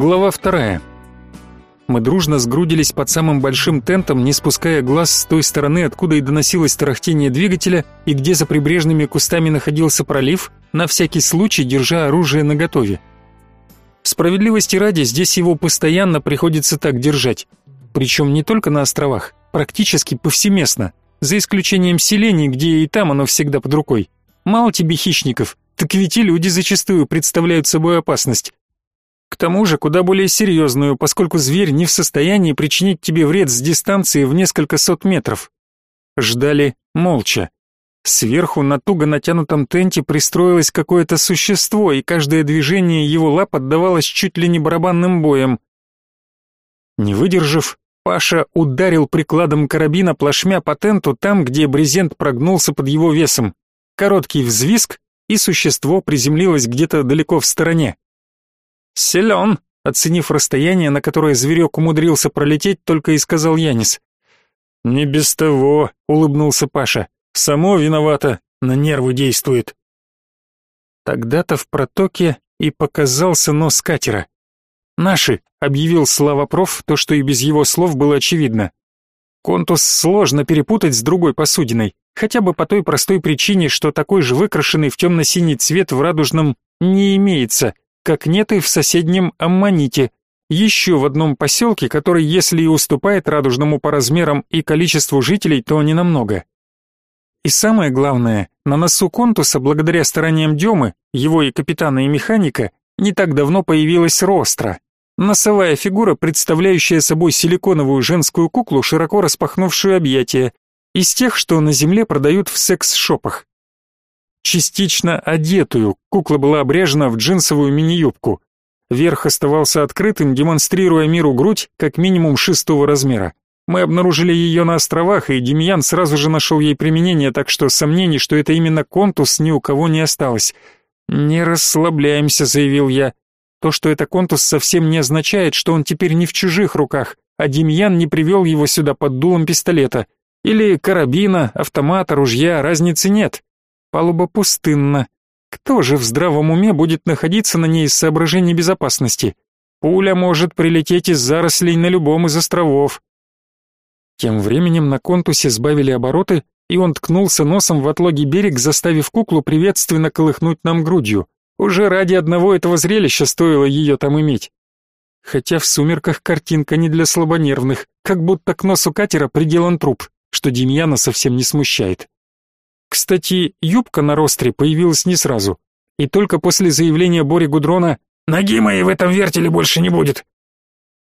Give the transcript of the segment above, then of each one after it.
Глава вторая. Мы дружно сгрудились под самым большим тентом, не спуская глаз с той стороны, откуда и доносилось тарахтение двигателя, и где за прибрежными кустами находился пролив, на всякий случай держа оружие наготове. Справедливости ради, здесь его постоянно приходится так держать. Причем не только на островах, практически повсеместно, за исключением селений, где и там оно всегда под рукой. Мало тебе хищников, так ведь и люди зачастую представляют собой опасность. К тому же куда более серьезную, поскольку зверь не в состоянии причинить тебе вред с дистанции в несколько сот метров. Ждали молча. Сверху на туго натянутом тенте пристроилось какое-то существо, и каждое движение его лап отдавалось чуть ли не барабанным боем. Не выдержав, Паша ударил прикладом карабина плашмя по тенту там, где брезент прогнулся под его весом. Короткий взвизг, и существо приземлилось где-то далеко в стороне. «Силен», — оценив расстояние, на которое зверек умудрился пролететь, только и сказал Янис. «Не без того», — улыбнулся Паша. «Само виновато, на нервы действует». Тогда-то в протоке и показался нос катера. «Наши», — объявил Славопроф, то, что и без его слов было очевидно. Контус сложно перепутать с другой посудиной, хотя бы по той простой причине, что такой же выкрашенный в темно-синий цвет в радужном не имеется, как нет и в соседнем Аммоните, еще в одном поселке, который, если и уступает радужному по размерам и количеству жителей, то не намного. И самое главное, на носу контуса, благодаря стараниям Демы, его и капитана и механика, не так давно появилась ростра. Носовая фигура, представляющая собой силиконовую женскую куклу, широко распахнувшую объятия, из тех, что на земле продают в секс-шопах частично одетую, кукла была обрежена в джинсовую мини-юбку. Верх оставался открытым, демонстрируя миру грудь как минимум шестого размера. Мы обнаружили ее на островах, и Демьян сразу же нашел ей применение, так что сомнений, что это именно контус, ни у кого не осталось. «Не расслабляемся», — заявил я. «То, что это контус, совсем не означает, что он теперь не в чужих руках, а Демьян не привел его сюда под дулом пистолета. Или карабина, автомата, ружья, разницы нет. Палуба пустынна. Кто же в здравом уме будет находиться на ней из соображений безопасности? Пуля может прилететь из зарослей на любом из островов. Тем временем на контусе сбавили обороты, и он ткнулся носом в отлогий берег, заставив куклу приветственно колыхнуть нам грудью. Уже ради одного этого зрелища стоило ее там иметь. Хотя в сумерках картинка не для слабонервных, как будто к носу катера приделан труп, что Демьяна совсем не смущает. Кстати, юбка на ростре появилась не сразу, и только после заявления Бори Гудрона «Ноги моей в этом вертеле больше не будет».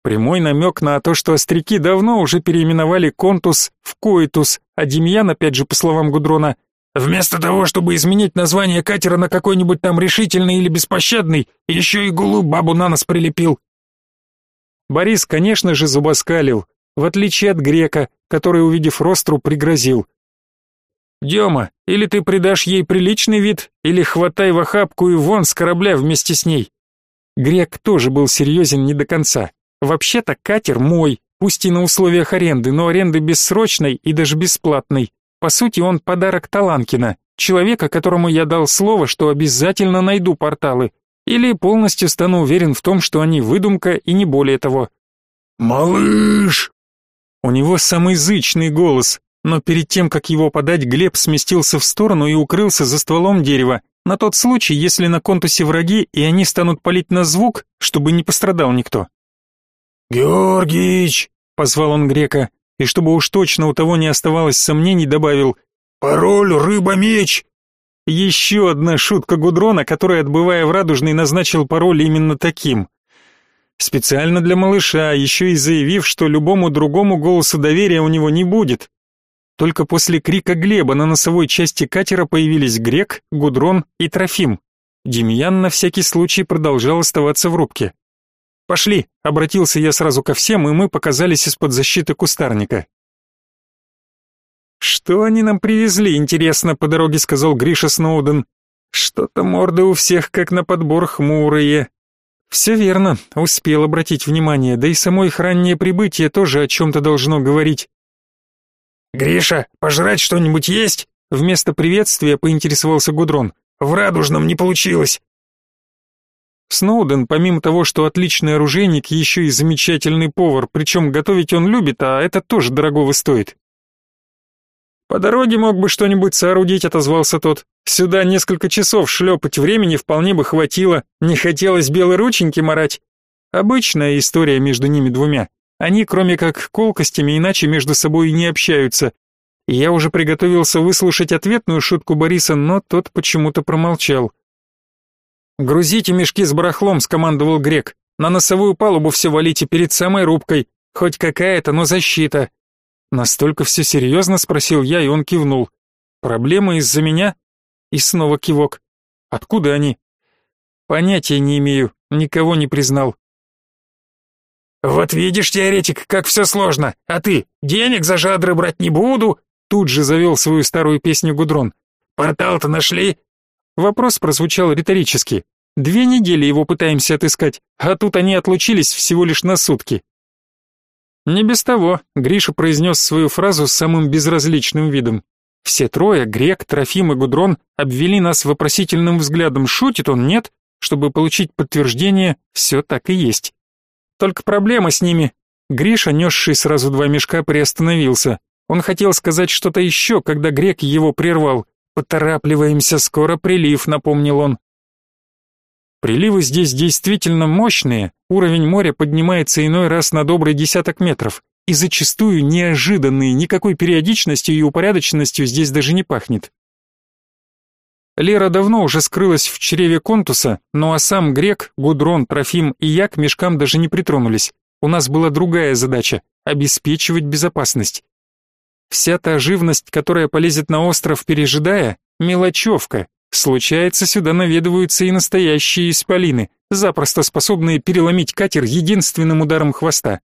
Прямой намек на то, что остряки давно уже переименовали контус в коитус, а Демьян, опять же по словам Гудрона, вместо того, чтобы изменить название катера на какой-нибудь там решительный или беспощадный, еще и гулу бабу на нос прилепил. Борис, конечно же, зубоскалил, в отличие от грека, который, увидев ростру, пригрозил. Дема, или ты придашь ей приличный вид, или хватай в охапку и вон с корабля вместе с ней. Грек тоже был серьезен не до конца. Вообще-то катер мой, пусть и на условиях аренды, но аренды бессрочной и даже бесплатной. По сути, он подарок Таланкина, человека, которому я дал слово, что обязательно найду порталы, или полностью стану уверен в том, что они выдумка и не более того. «Малыш!» У него самый зычный голос, но перед тем, как его подать, Глеб сместился в сторону и укрылся за стволом дерева, на тот случай, если на контусе враги, и они станут палить на звук, чтобы не пострадал никто. «Георгиич!» — позвал он грека, и чтобы уж точно у того не оставалось сомнений, добавил «Пароль рыба-меч!» Еще одна шутка Гудрона, который, отбывая в Радужный, назначил пароль именно таким. Специально для малыша, еще и заявив, что любому другому голосу доверия у него не будет, только после крика Глеба на носовой части катера появились Грек, Гудрон и Трофим. Демьян на всякий случай продолжал оставаться в рубке. «Пошли!» — обратился я сразу ко всем, и мы показались из-под защиты кустарника. «Что они нам привезли, интересно?» — по дороге сказал Гриша Сноуден. «Что-то морды у всех как на подбор хмурые». «Все верно, успел обратить внимание, да и само их раннее прибытие тоже о чем-то должно говорить. «Гриша, пожрать что-нибудь есть?» Вместо приветствия поинтересовался Гудрон. «В радужном не получилось». Сноуден, помимо того, что отличный оружейник, еще и замечательный повар, причем готовить он любит, а это тоже дорогого стоит. «По дороге мог бы что-нибудь соорудить», — отозвался тот. «Сюда несколько часов шлепать времени вполне бы хватило. Не хотелось белой рученьки марать». Обычная история между ними двумя. Они, кроме как колкостями, иначе между собой не общаются. Я уже приготовился выслушать ответную шутку Бориса, но тот почему-то промолчал. «Грузите мешки с барахлом», — скомандовал Грек. «На носовую палубу все валите перед самой рубкой. Хоть какая-то, но защита. Настолько все серьезно, спросил я, и он кивнул. Проблемы из-за меня? И снова кивок. Откуда они? Понятия не имею, никого не признал. Вот видишь, теоретик, как все сложно. А ты, денег за жадры брать не буду. Тут же завел свою старую песню Гудрон. Портал-то нашли? Вопрос прозвучал риторически. Две недели его пытаемся отыскать, а тут они отлучились всего лишь на сутки. Не без того, Гриша произнес свою фразу с самым безразличным видом. Все трое, Грек, Трофим и Гудрон, обвели нас вопросительным взглядом, шутит он, нет? Чтобы получить подтверждение, все так и есть. Только проблема с ними. Гриша, несший сразу два мешка, приостановился. Он хотел сказать что-то еще, когда Грек его прервал. «Поторапливаемся, скоро прилив», — напомнил он. Приливы здесь действительно мощные, уровень моря поднимается иной раз на добрый десяток метров, и зачастую неожиданные, никакой периодичностью и упорядоченностью здесь даже не пахнет. Лера давно уже скрылась в чреве контуса, но а сам Грек, Гудрон, Трофим и я к мешкам даже не притронулись. У нас была другая задача — обеспечивать безопасность. Вся та живность, которая полезет на остров, пережидая, мелочевка, Случается, сюда наведываются и настоящие исполины, запросто способные переломить катер единственным ударом хвоста.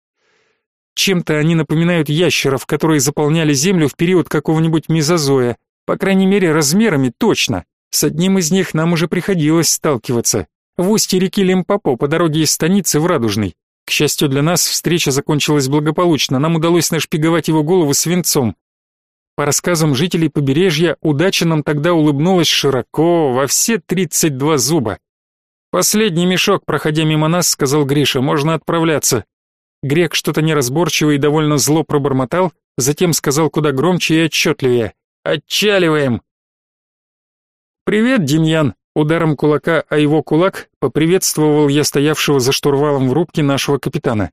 Чем-то они напоминают ящеров, которые заполняли землю в период какого-нибудь мезозоя, по крайней мере, размерами точно. С одним из них нам уже приходилось сталкиваться. В устье реки Лимпопо по дороге из станицы в Радужный. К счастью для нас, встреча закончилась благополучно. Нам удалось нашпиговать его голову свинцом. По рассказам жителей побережья, удача нам тогда улыбнулась широко, во все тридцать два зуба. «Последний мешок, проходя мимо нас, — сказал Гриша, — можно отправляться». Грек что-то неразборчиво и довольно зло пробормотал, затем сказал куда громче и отчетливее. «Отчаливаем!» «Привет, Демьян!» Ударом кулака о его кулак поприветствовал я стоявшего за штурвалом в рубке нашего капитана.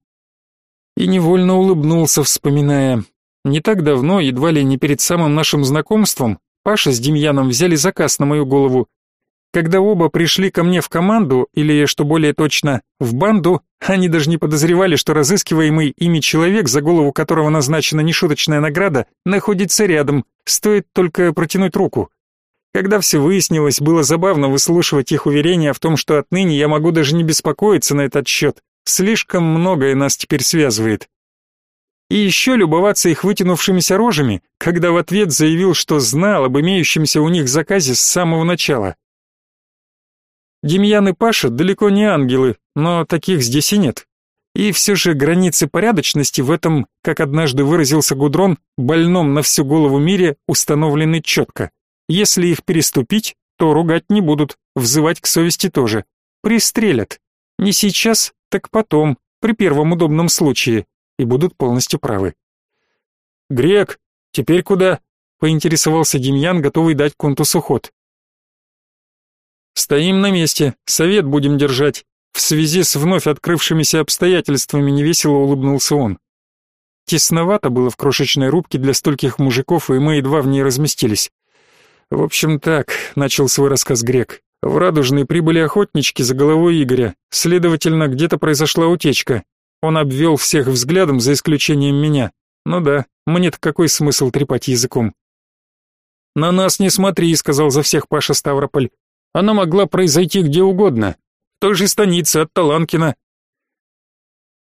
И невольно улыбнулся, вспоминая. Не так давно, едва ли не перед самым нашим знакомством, Паша с Демьяном взяли заказ на мою голову. Когда оба пришли ко мне в команду, или, что более точно, в банду, они даже не подозревали, что разыскиваемый ими человек, за голову которого назначена нешуточная награда, находится рядом, стоит только протянуть руку. Когда все выяснилось, было забавно выслушивать их уверения в том, что отныне я могу даже не беспокоиться на этот счет. Слишком многое нас теперь связывает и еще любоваться их вытянувшимися рожами, когда в ответ заявил, что знал об имеющемся у них заказе с самого начала. Демьян и Паша далеко не ангелы, но таких здесь и нет. И все же границы порядочности в этом, как однажды выразился Гудрон, больном на всю голову мире установлены четко. Если их переступить, то ругать не будут, взывать к совести тоже. Пристрелят. Не сейчас, так потом, при первом удобном случае и будут полностью правы. «Грек, теперь куда?» — поинтересовался Демьян, готовый дать Контусу ход. «Стоим на месте, совет будем держать. В связи с вновь открывшимися обстоятельствами невесело улыбнулся он. Тесновато было в крошечной рубке для стольких мужиков, и мы едва в ней разместились. В общем так, начал свой рассказ Грек. В Радужный прибыли охотнички за головой Игоря. Следовательно, где-то произошла утечка. Он обвел всех взглядом, за исключением меня. Ну да, мне-то какой смысл трепать языком? «На нас не смотри», — сказал за всех Паша Ставрополь. «Она могла произойти где угодно. В той же станице от Таланкина».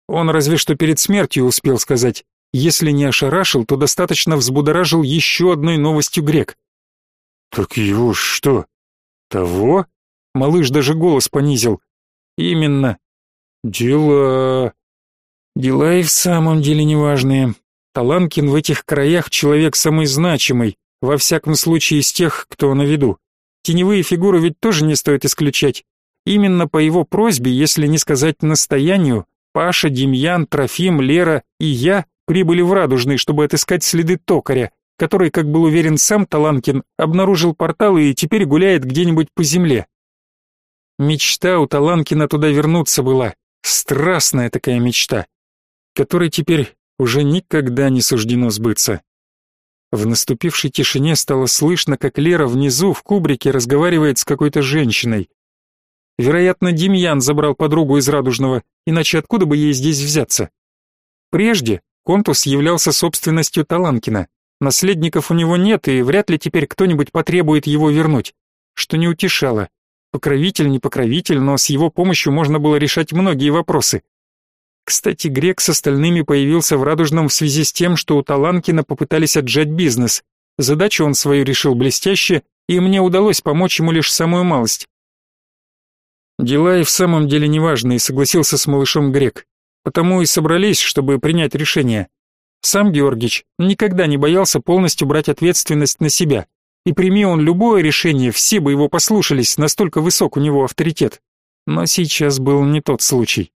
Он разве что перед смертью успел сказать. Если не ошарашил, то достаточно взбудоражил еще одной новостью грек. «Так его что, того?» Малыш даже голос понизил. «Именно. Дела...» Дела и в самом деле неважные. Таланкин в этих краях человек самый значимый, во всяком случае из тех, кто на виду. Теневые фигуры ведь тоже не стоит исключать. Именно по его просьбе, если не сказать настоянию, Паша, Демьян, Трофим, Лера и я прибыли в Радужный, чтобы отыскать следы токаря, который, как был уверен сам Таланкин, обнаружил портал и теперь гуляет где-нибудь по земле. Мечта у Таланкина туда вернуться была, страстная такая мечта, которой теперь уже никогда не суждено сбыться. В наступившей тишине стало слышно, как Лера внизу в кубрике разговаривает с какой-то женщиной. Вероятно, Демьян забрал подругу из Радужного, иначе откуда бы ей здесь взяться? Прежде Контус являлся собственностью Таланкина. Наследников у него нет, и вряд ли теперь кто-нибудь потребует его вернуть. Что не утешало. Покровитель не покровитель, но с его помощью можно было решать многие вопросы. Кстати, Грек с остальными появился в Радужном в связи с тем, что у Таланкина попытались отжать бизнес. Задачу он свою решил блестяще, и мне удалось помочь ему лишь самую малость. Дела и в самом деле неважные, согласился с малышом Грек. Потому и собрались, чтобы принять решение. Сам Георгич никогда не боялся полностью брать ответственность на себя. И прими он любое решение, все бы его послушались, настолько высок у него авторитет. Но сейчас был не тот случай.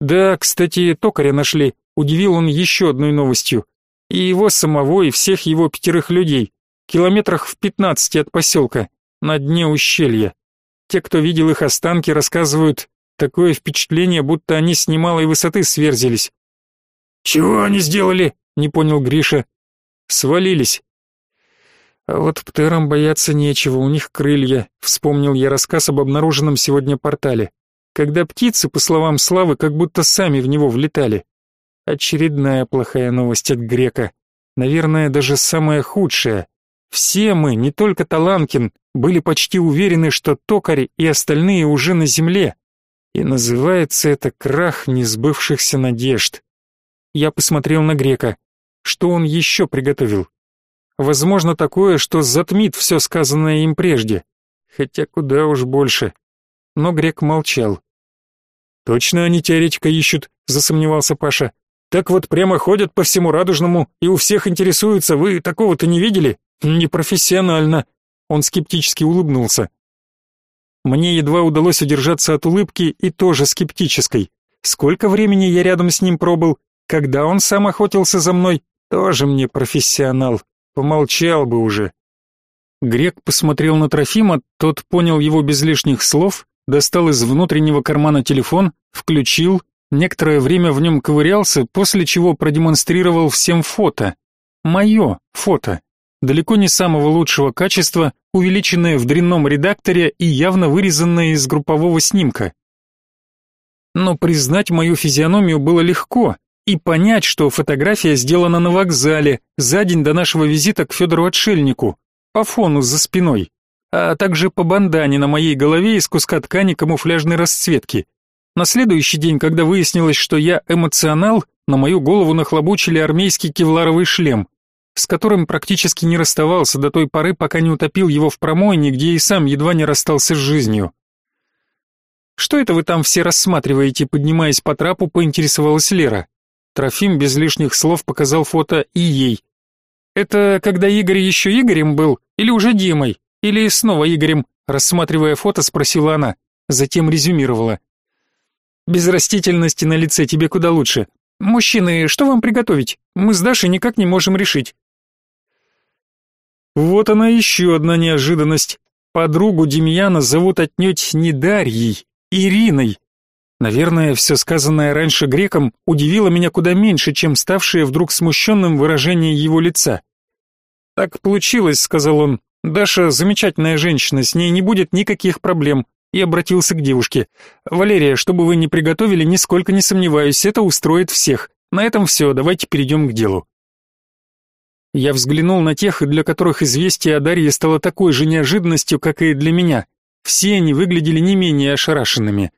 Да, кстати, токаря нашли, удивил он еще одной новостью. И его самого, и всех его пятерых людей. Километрах в пятнадцати от поселка, на дне ущелья. Те, кто видел их останки, рассказывают, такое впечатление, будто они с немалой высоты сверзились. «Чего они сделали?» — не понял Гриша. «Свалились». «А вот птерам бояться нечего, у них крылья», — вспомнил я рассказ об обнаруженном сегодня портале. Когда птицы, по словам Славы, как будто сами в него влетали. Очередная плохая новость от Грека. Наверное, даже самая худшая. Все мы, не только Таланкин, были почти уверены, что токари и остальные уже на земле. И называется это крах несбывшихся надежд. Я посмотрел на Грека. Что он еще приготовил? Возможно, такое, что затмит все сказанное им прежде. Хотя куда уж больше. Но Грек молчал. «Точно они теоретика ищут?» — засомневался Паша. «Так вот прямо ходят по всему радужному и у всех интересуются. Вы такого-то не видели?» Непрофессионально. Он скептически улыбнулся. Мне едва удалось удержаться от улыбки и тоже скептической. Сколько времени я рядом с ним пробыл, когда он сам охотился за мной, тоже мне профессионал. Помолчал бы уже. Грек посмотрел на Трофима, тот понял его без лишних слов, достал из внутреннего кармана телефон, включил, некоторое время в нем ковырялся, после чего продемонстрировал всем фото. Мое фото далеко не самого лучшего качества, увеличенное в дрянном редакторе и явно вырезанное из группового снимка. Но признать мою физиономию было легко и понять, что фотография сделана на вокзале за день до нашего визита к Федору Отшельнику, по фону за спиной, а также по бандане на моей голове из куска ткани камуфляжной расцветки. На следующий день, когда выяснилось, что я эмоционал, на мою голову нахлобучили армейский кевларовый шлем с которым практически не расставался до той поры, пока не утопил его в промойне, где и сам едва не расстался с жизнью. «Что это вы там все рассматриваете?» Поднимаясь по трапу, поинтересовалась Лера. Трофим без лишних слов показал фото и ей. «Это когда Игорь еще Игорем был? Или уже Димой? Или снова Игорем?» Рассматривая фото, спросила она. Затем резюмировала. «Без растительности на лице тебе куда лучше. Мужчины, что вам приготовить? Мы с Дашей никак не можем решить». Вот она еще одна неожиданность. Подругу Демьяна зовут отнюдь не Дарьей, Ириной. Наверное, все сказанное раньше греком удивило меня куда меньше, чем ставшее вдруг смущенным выражение его лица. «Так получилось», — сказал он. «Даша замечательная женщина, с ней не будет никаких проблем». И обратился к девушке. «Валерия, чтобы вы не приготовили, нисколько не сомневаюсь, это устроит всех. На этом все, давайте перейдем к делу». Я взглянул на тех, для которых известие о Дарье стало такой же неожиданностью, как и для меня. Все они выглядели не менее ошарашенными.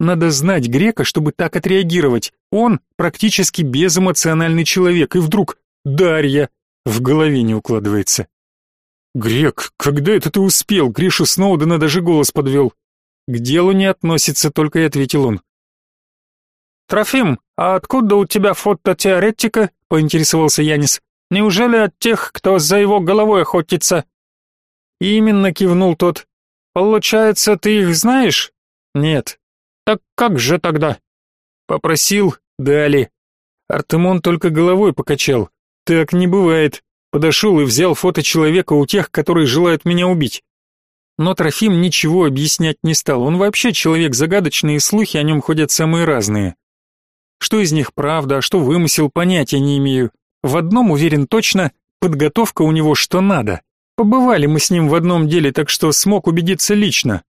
Надо знать грека, чтобы так отреагировать. Он практически безэмоциональный человек, и вдруг Дарья в голове не укладывается. Грек, когда это ты успел? Гришу Сноудена даже голос подвел. К делу не относится, только и ответил он. Трофим, а откуда у тебя фото теоретика? поинтересовался Янис. Неужели от тех, кто за его головой охотится? Именно кивнул тот. Получается, ты их знаешь? Нет. Так как же тогда? Попросил, дали. Артемон только головой покачал. Так не бывает. Подошел и взял фото человека у тех, которые желают меня убить. Но Трофим ничего объяснять не стал. Он вообще человек загадочный, и слухи о нем ходят самые разные. Что из них правда, а что вымысел, понятия не имею. В одном уверен точно, подготовка у него что надо. Побывали мы с ним в одном деле, так что смог убедиться лично.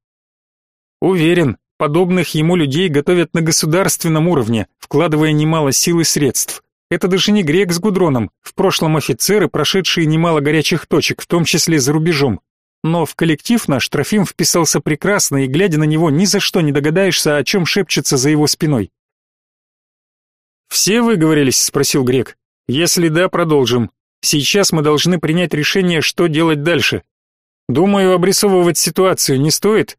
Уверен, подобных ему людей готовят на государственном уровне, вкладывая немало сил и средств. Это даже не грек с Гудроном, в прошлом офицеры, прошедшие немало горячих точек, в том числе за рубежом. Но в коллектив наш Трофим вписался прекрасно, и глядя на него, ни за что не догадаешься, о чем шепчется за его спиной. «Все выговорились?» — спросил Грек. «Если да, продолжим. Сейчас мы должны принять решение, что делать дальше. Думаю, обрисовывать ситуацию не стоит?»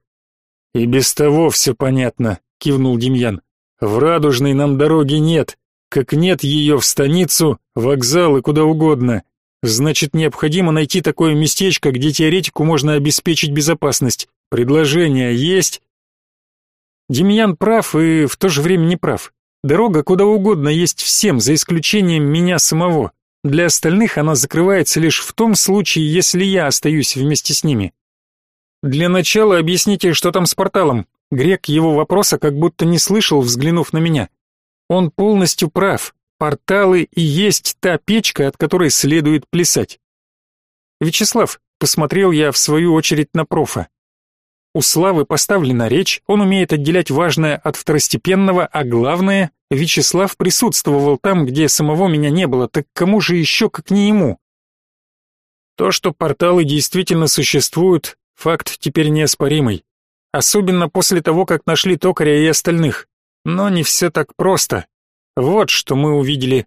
«И без того все понятно», — кивнул Демьян. «В Радужной нам дороги нет, как нет ее в станицу, вокзал и куда угодно. Значит, необходимо найти такое местечко, где теоретику можно обеспечить безопасность. Предложение есть?» Демьян прав и в то же время не прав. Дорога куда угодно есть всем, за исключением меня самого. Для остальных она закрывается лишь в том случае, если я остаюсь вместе с ними. Для начала объясните, что там с порталом. Грек его вопроса как будто не слышал, взглянув на меня. Он полностью прав. Порталы и есть та печка, от которой следует плясать. Вячеслав, посмотрел я в свою очередь на профа. У Славы поставлена речь, он умеет отделять важное от второстепенного, а главное, Вячеслав присутствовал там, где самого меня не было, так кому же еще, как не ему? То, что порталы действительно существуют, факт теперь неоспоримый. Особенно после того, как нашли токаря и остальных. Но не все так просто. Вот что мы увидели.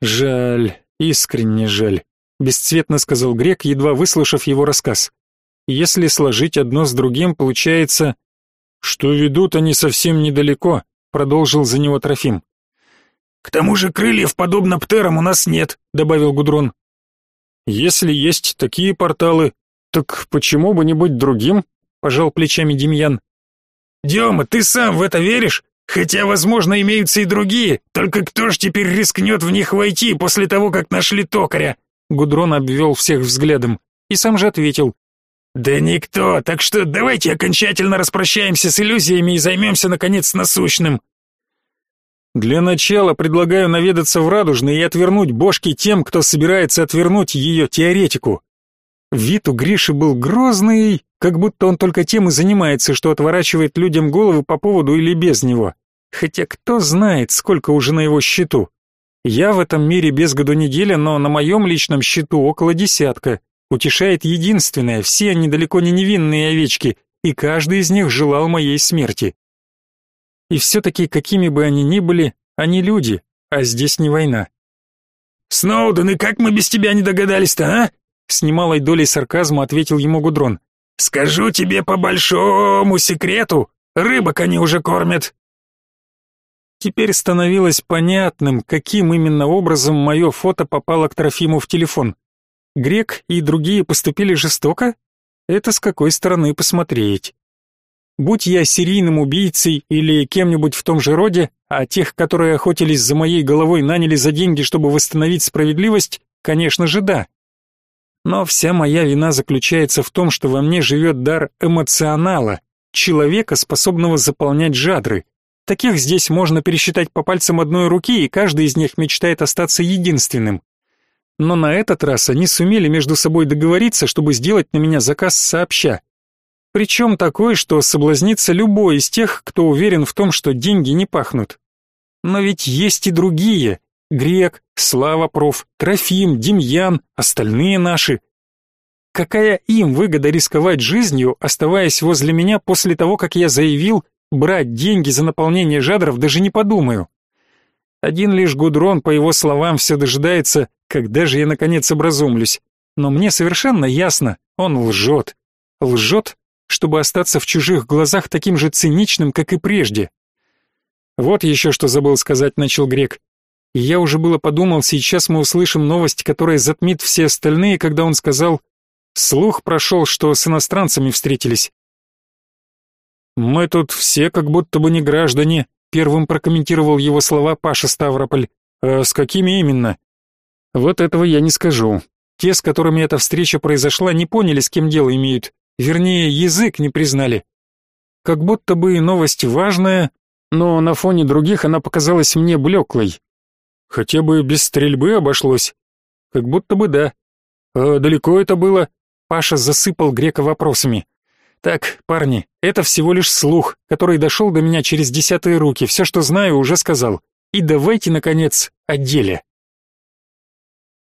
Жаль, искренне жаль бесцветно сказал грек, едва выслушав его рассказ. Если сложить одно с другим, получается, что ведут они совсем недалеко, продолжил за него Трофим. К тому же крыльев подобно птерам у нас нет, добавил Гудрон. Если есть такие порталы, так почему бы не быть другим? пожал плечами Демьян. Дема, ты сам в это веришь? Хотя, возможно, имеются и другие, только кто ж теперь рискнет в них войти после того, как нашли токаря? Гудрон обвел всех взглядом и сам же ответил. «Да никто, так что давайте окончательно распрощаемся с иллюзиями и займемся, наконец, насущным». «Для начала предлагаю наведаться в Радужный и отвернуть бошки тем, кто собирается отвернуть ее теоретику». Вид у Гриши был грозный, как будто он только тем и занимается, что отворачивает людям головы по поводу или без него. Хотя кто знает, сколько уже на его счету. Я в этом мире без году неделя, но на моем личном счету около десятка. Утешает единственное, все они далеко не невинные овечки, и каждый из них желал моей смерти. И все-таки, какими бы они ни были, они люди, а здесь не война. «Сноуден, и как мы без тебя не догадались-то, а?» С немалой долей сарказма ответил ему Гудрон. «Скажу тебе по большому секрету, рыбок они уже кормят, Теперь становилось понятным, каким именно образом мое фото попало к Трофиму в телефон. Грек и другие поступили жестоко? Это с какой стороны посмотреть. Будь я серийным убийцей или кем-нибудь в том же роде, а тех, которые охотились за моей головой, наняли за деньги, чтобы восстановить справедливость, конечно же, да. Но вся моя вина заключается в том, что во мне живет дар эмоционала, человека, способного заполнять жадры. Таких здесь можно пересчитать по пальцам одной руки, и каждый из них мечтает остаться единственным. Но на этот раз они сумели между собой договориться, чтобы сделать на меня заказ сообща. Причем такой, что соблазнится любой из тех, кто уверен в том, что деньги не пахнут. Но ведь есть и другие. Грек, Слава Проф, Трофим, Демьян, остальные наши. Какая им выгода рисковать жизнью, оставаясь возле меня после того, как я заявил, Брать деньги за наполнение жадров даже не подумаю. Один лишь Гудрон, по его словам, все дожидается, когда же я наконец образумлюсь. Но мне совершенно ясно, он лжет. Лжет, чтобы остаться в чужих глазах таким же циничным, как и прежде. Вот еще что забыл сказать, начал Грек. Я уже было подумал, сейчас мы услышим новость, которая затмит все остальные, когда он сказал Слух прошел, что с иностранцами встретились. Мы тут все как будто бы не граждане, первым прокомментировал его слова Паша Ставрополь. А с какими именно? Вот этого я не скажу. Те, с которыми эта встреча произошла, не поняли, с кем дело имеют. Вернее, язык не признали. Как будто бы новость важная, но на фоне других она показалась мне блеклой. Хотя бы без стрельбы обошлось. Как будто бы да. А далеко это было? Паша засыпал грека вопросами. Так, парни, это всего лишь слух, который дошел до меня через десятые руки. Все, что знаю, уже сказал. И давайте наконец о деле.